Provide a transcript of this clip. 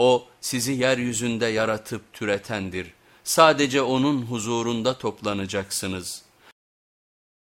O sizi yeryüzünde yaratıp türetendir. Sadece onun huzurunda toplanacaksınız.''